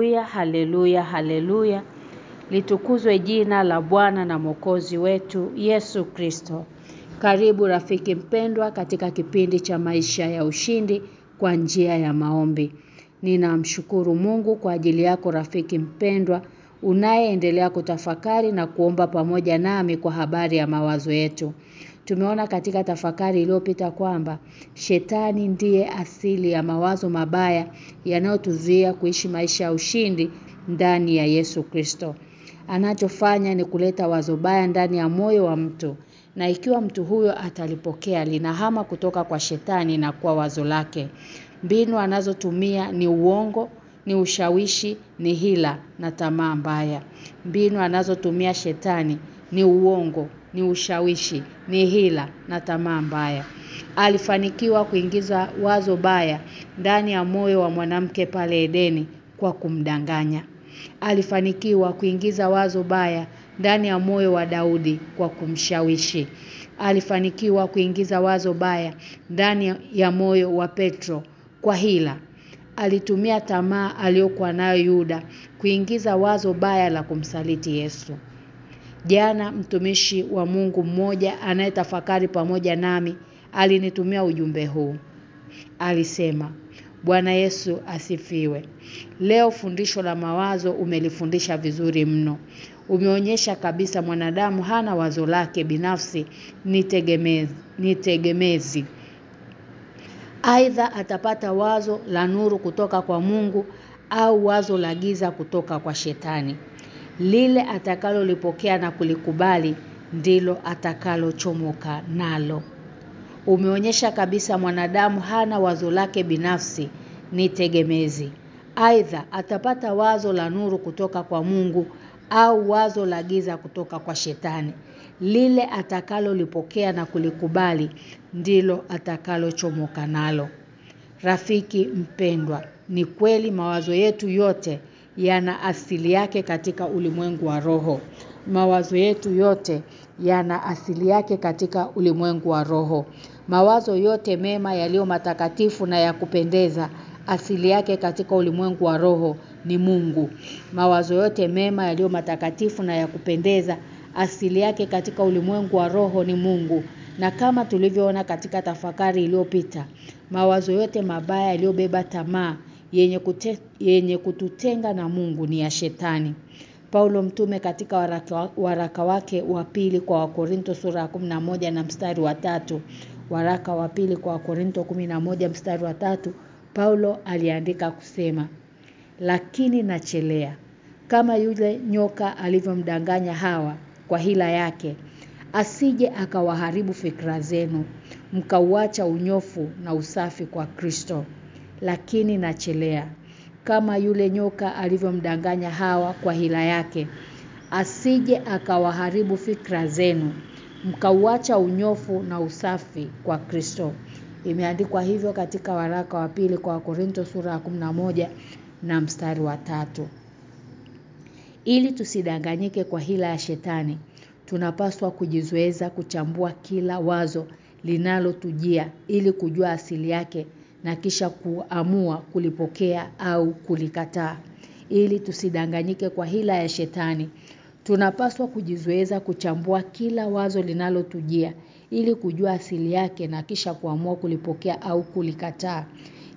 Haleluya, haleluya, haleluya. Litukuzwe jina la Bwana na Mwokozi wetu Yesu Kristo. Karibu rafiki mpendwa katika kipindi cha maisha ya ushindi kwa njia ya maombi. Ninamshukuru Mungu kwa ajili yako rafiki mpendwa unayeendelea kutafakari na kuomba pamoja nami kwa habari ya mawazo yetu. Tumeona katika tafakari iliyopita kwamba shetani ndiye asili ya mawazo mabaya yanayotuzuia kuishi maisha ya ushindi ndani ya Yesu Kristo. Anachofanya ni kuleta wazo baya ndani ya moyo wa mtu na ikiwa mtu huyo atalipokea linahama kutoka kwa shetani na kwa wazo lake. Mbinu anazotumia ni uongo, ni ushawishi, ni hila na tamaa mbaya. Mbinu anazotumia shetani ni uongo, ni ushawishi, ni hila na tamaa mbaya. Alifanikiwa kuingiza wazo baya ndani ya moyo wa mwanamke pale Edeni kwa kumdanganya. Alifanikiwa kuingiza wazo baya ndani ya moyo wa Daudi kwa kumshawishi. Alifanikiwa kuingiza wazo baya ndani ya moyo wa Petro kwa hila. Alitumia tamaa aliyokuwa nayo Yuda kuingiza wazo baya la kumsaliti Yesu. Jana mtumishi wa Mungu mmoja anayetafakari pamoja nami alinitumia ujumbe huu. Alisema, Bwana Yesu asifiwe. Leo fundisho la mawazo umelifundisha vizuri mno. Umeonyesha kabisa mwanadamu hana wazo lake binafsi ni tegemezi. Aidha atapata wazo la nuru kutoka kwa Mungu au wazo la giza kutoka kwa shetani. Lile atakalolipokea na kulikubali ndilo atakalochomoka nalo. Umeonyesha kabisa mwanadamu hana wazo lake binafsi ni tegemezi. Aidha atapata wazo la nuru kutoka kwa Mungu au wazo la giza kutoka kwa shetani. Lile atakalolipokea na kulikubali ndilo atakalochomoka nalo. Rafiki mpendwa, ni kweli mawazo yetu yote yana asili yake katika ulimwengu wa roho. Mawazo yetu yote yana asili yake katika ulimwengu wa roho. Mawazo yote mema yaliyo matakatifu na ya kupendeza asili yake katika ulimwengu wa roho ni Mungu. Mawazo yote mema yaliyo matakatifu na ya kupendeza asili yake katika ulimwengu wa roho ni Mungu. Na kama tulivyoona katika tafakari iliyopita, mawazo yote mabaya yaliyobeba tamaa yenye kute, yenye kututenga na Mungu ni ya shetani. Paulo mtume katika waraka, waraka wake wa pili kwa Wakorinto sura ya 11 na mstari wa tatu waraka wa pili kwa Wakorinto moja mstari wa tatu Paulo aliandika kusema lakini nachelea kama yule nyoka alivyomdanganya Hawa kwa hila yake asije akawaharibu fikra zenu mkauacha unyofu na usafi kwa Kristo lakini nachelea kama yule nyoka alivyomdanganya Hawa kwa hila yake asije akawaharibu fikra zenu mkauacha unyofu na usafi kwa Kristo. Imeandikwa hivyo katika waraka wa pili kwa Korinto sura ya moja na mstari wa tatu. Ili tusidanganyike kwa hila ya shetani tunapaswa kujizoeza kuchambua kila wazo linalotujia ili kujua asili yake na kisha kuamua kulipokea au kulikataa. Ili tusidanganyike kwa hila ya shetani tunapaswa kujizoeza kuchambua kila wazo linalotujia ili kujua asili yake na kisha kuamua kulipokea au kulikataa.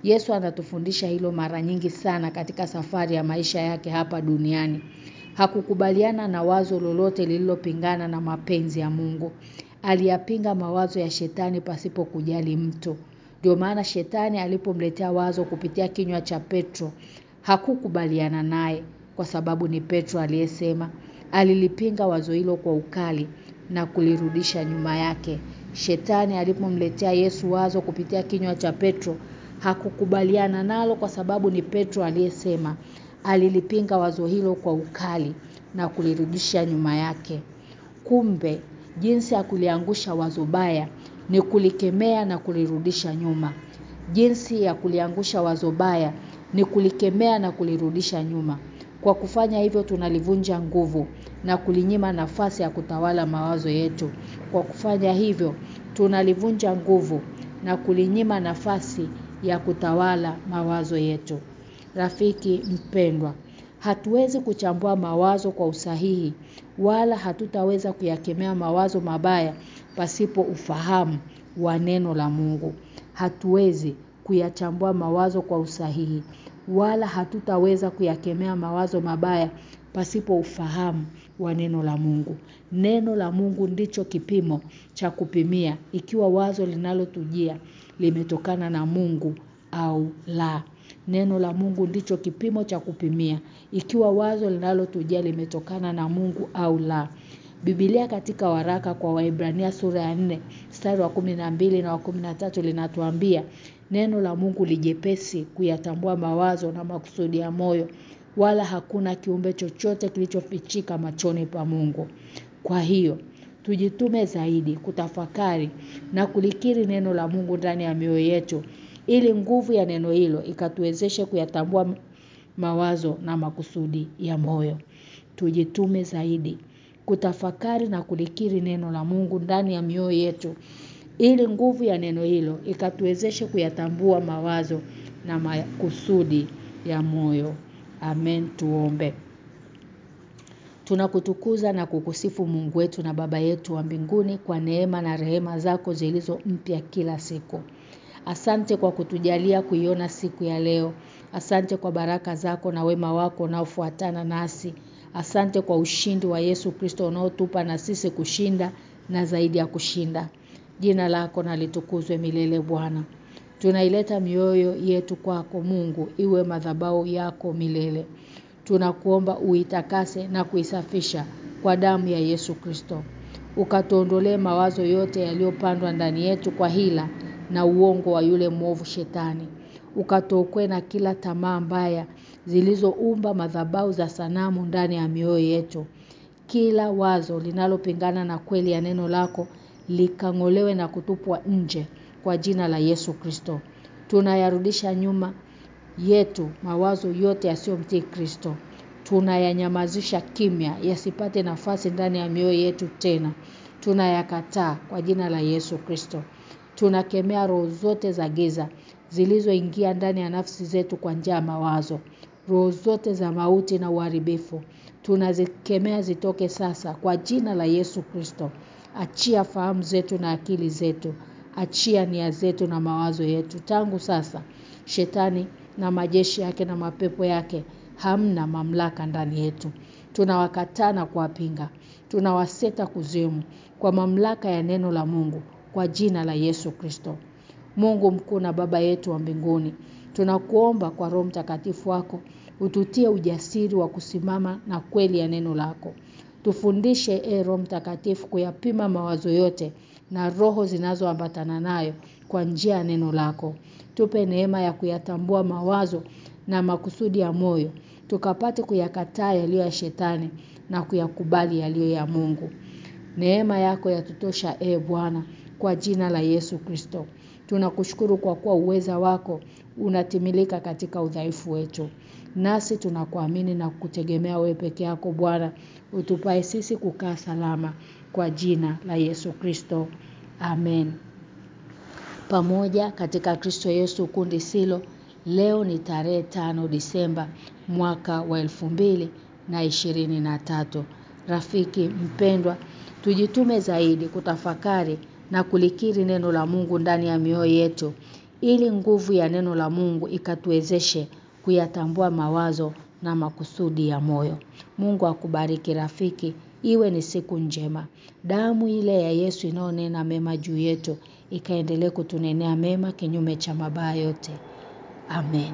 Yesu anatufundisha hilo mara nyingi sana katika safari ya maisha yake hapa duniani. Hakukubaliana na wazo lolote lililopingana na mapenzi ya Mungu. Aliyapinga mawazo ya shetani pasipo kujali mtu ndio maana shetani alipomletea wazo kupitia kinywa cha Petro hakukubaliana naye kwa sababu ni Petro aliyesema alilipinga wazo hilo kwa ukali na kulirudisha nyuma yake. Shetani alipomletea Yesu wazo kupitia kinywa cha Petro hakukubaliana nalo kwa sababu ni Petro aliyesema alilipinga wazo hilo kwa ukali na kulirudisha nyuma yake. Kumbe jinsi ya kuliangusha wazo baya ni kulikemea na kulirudisha nyuma. Jinsi ya kuliangusha wazo baya ni kulikemea na kulirudisha nyuma. Kwa kufanya hivyo tunalivunja nguvu na kulinyima nafasi ya kutawala mawazo yetu. Kwa kufanya hivyo tunalivunja nguvu na kulinyima nafasi ya kutawala mawazo yetu. Rafiki mpendwa hatuwezi kuchambua mawazo kwa usahihi wala hatutaweza kuyakemea mawazo mabaya pasipo ufahamu wa neno la Mungu hatuwezi kuyachambua mawazo kwa usahihi wala hatutaweza kuyakemea mawazo mabaya pasipo ufahamu wa neno la Mungu. Neno la Mungu ndicho kipimo cha kupimia ikiwa wazo linalotujia limetokana na Mungu au la. Neno la Mungu ndicho kipimo cha kupimia ikiwa wazo linalotujia limetokana na Mungu au la. Biblia katika waraka kwa Waebrania sura ya 4 mstari wa 12 na wa 13 linatuambia neno la Mungu lijepesi kuyatambua mawazo na makusudi ya moyo wala hakuna kiumbe chochote kilichofichika machoni pa Mungu. Kwa hiyo tujitume zaidi kutafakari na kulikiri neno la Mungu ndani ya mioyo yetu ili nguvu ya neno hilo ikatuwezeshe kuyatambua mawazo na makusudi ya moyo. Tujitume zaidi kutafakari na kulikiri neno la Mungu ndani ya mioyo yetu ili nguvu ya neno hilo ikatuwezeshe kuyatambua mawazo na makusudi ya moyo. Amen tuombe. Tunakutukuza na kukusifu Mungu wetu na Baba yetu wa mbinguni kwa neema na rehema zako zilizo mpya kila siku. Asante kwa kutujalia kuiona siku ya leo. Asante kwa baraka zako na wema wako unaofuatana nasi. Asante kwa ushindi wa Yesu Kristo unaotupa na sisi kushinda na zaidi ya kushinda. Jina lako na litukuzwe milele Bwana. Tunaileta mioyo yetu kwako Mungu iwe madhabau yako milele. Tunakuomba uitakase na kuisafisha kwa damu ya Yesu Kristo. Ukatuondolee mawazo yote yaliyopandwa ndani yetu kwa hila na uongo wa yule mwovu shetani. Ukatokwe na kila tamaa mbaya zilizoumba madhabahu za sanamu ndani ya mioyo yetu. Kila wazo linalopingana na kweli ya neno lako likangolewe na kutupwa nje kwa jina la Yesu Kristo. Tunayarudisha nyuma yetu mawazo yote yasiyomtii Kristo. Tunayanyamazisha kimya yasipate nafasi ndani ya mioyo yetu tena. Tunayakataa kwa jina la Yesu Kristo. Tunakemea roho zote za giza zilizoingia ndani ya nafsi zetu kwa njia ya mawazo. Roho zote za mauti na uharibifu tunazikemea zitoke sasa kwa jina la Yesu Kristo. Achia fahamu zetu na akili zetu. Achia nia zetu na mawazo yetu. Tangu sasa shetani na majeshi yake na mapepo yake hamna mamlaka ndani yetu. Tunawakataa na kuwapinga. Tunawaseta kuzimu kwa mamlaka ya neno la Mungu kwa jina la Yesu Kristo. Mungu mkuu na baba yetu wa mbinguni, tunakuomba kwa Roho Mtakatifu wako ututie ujasiri wa kusimama na kweli ya neno lako. Tufundishe e Roho Mtakatifu kuyapima mawazo yote na roho zinazoambatana nayo kwa njia ya neno lako. Tupe neema ya kuyatambua mawazo na makusudi ya moyo. Tukapate kuyakataa yaliyo ya shetani na kuyakubali yaliyo ya Mungu. Neema yako yatutosha e Bwana kwa jina la Yesu Kristo. Tunakushukuru kwa kuwa uweza wako unatimilika katika udhaifu wetu. Nasi tunakuamini na kutegemea wewe peke yako Bwana. Utupae sisi kukaa salama kwa jina la Yesu Kristo. Amen. Pamoja katika Kristo Yesu kundi silo leo ni tarehe tano Disemba mwaka wa elfu mbili na ishirini na tatu. Rafiki mpendwa, tujitume zaidi kutafakari na kulikiri neno la Mungu ndani ya mioyo yetu ili nguvu ya neno la Mungu ikatuwezeshe kuyatambua mawazo na makusudi ya moyo. Mungu akubariki rafiki, iwe ni siku njema. Damu ile ya Yesu inaonena mema juu yetu ikaendelee kutunenea mema kinyume cha mabaya yote. Amen.